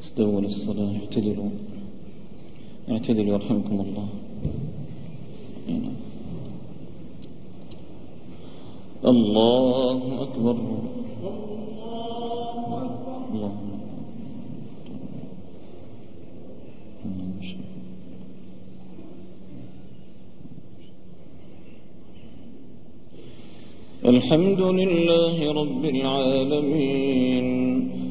استووا للصلاة اعتدلوا. اعتدلوا يرحمكم الله. هنا. الله أكبر. الله. الحمد لله رب العالمين.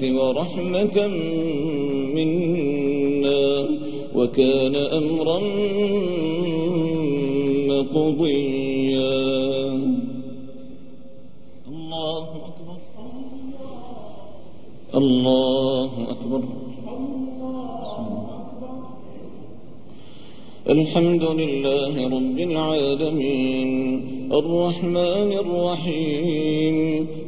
ورحمة منا وكان أمرا مقضيا. الله أكبر. الله أكبر. الحمد لله رب العالمين. الرحمن الرحيم.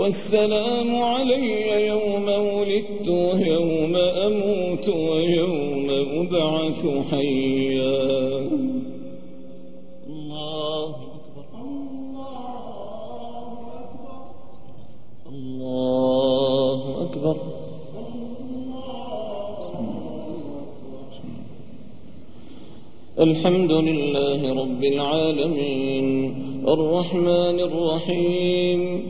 والسلام علي يوم ولدت ويوم أموت ويوم أبعث حيا. الله أكبر. الله أكبر. الحمد لله رب العالمين. الرحمن الرحيم.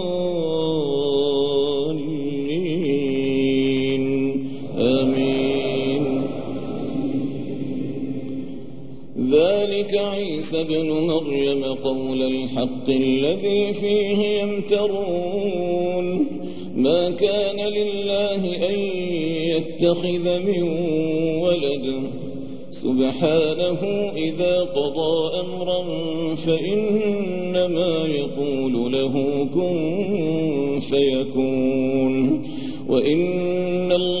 عيسى بن مريم قول الحق الذي فيه يمترون. ما كان لله أن يتخذ من ولد. سبحانه إذا قضى أمرا فإنما يقول له كن فيكون. وإن الله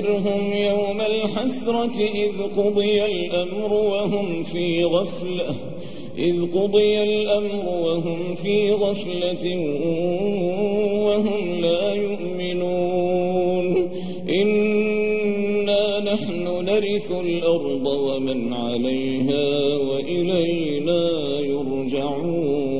وأنذرهم يوم الحسرة إذ قضي الأمر وهم في غفلة إذ قضي الأمر وهم في غفلة وهم لا يؤمنون. إنا نحن نرث الأرض ومن عليها وإلينا يرجعون.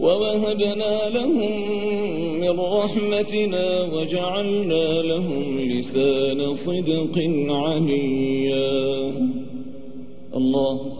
ووهبنا لهم من رحمتنا وجعلنا لهم لسان صدق عليا. الله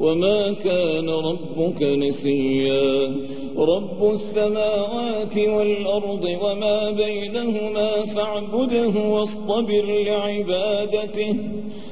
وما كان ربك نسيا. رب السماوات والأرض وما بينهما فاعبده واصطبر لعبادته.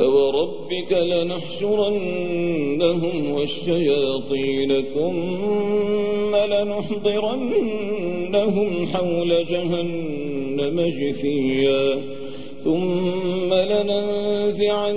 فوربك لنحشرنهم والشياطين ثم لنحضرنهم حول جهنم جثيا ثم لننزعن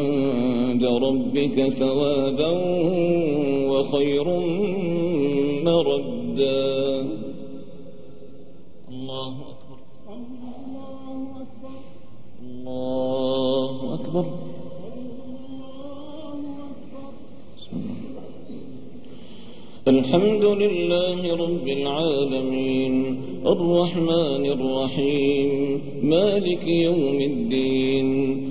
ربك ثوابا وخير مردا الله أكبر الله أكبر. الله أكبر. الحمد لله رب العالمين. الرحمن الرحيم. مالك يوم الدين.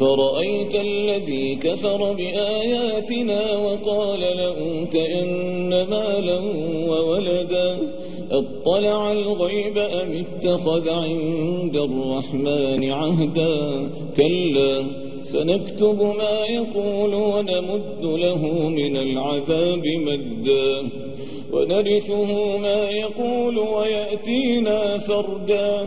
أفرأيت الذي كفر بآياتنا وقال لأوتين مالا وولدا اطلع الغيب أم اتخذ عند الرحمن عهدا؟ كلا سنكتب ما يقول ونمد له من العذاب مدا. ونرثه ما يقول ويأتينا فردا.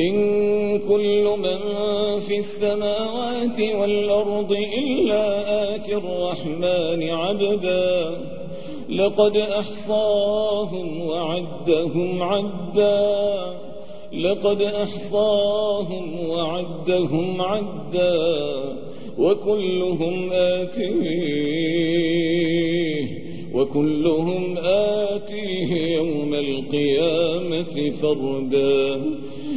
إن كل من في السماوات والأرض إلا آتي الرحمن عبدا. لقد أحصاهم وعدهم عدا. لقد أحصاهم وعدهم عدا. وكلهم آتيه وكلهم آتيه يوم القيامة فردا.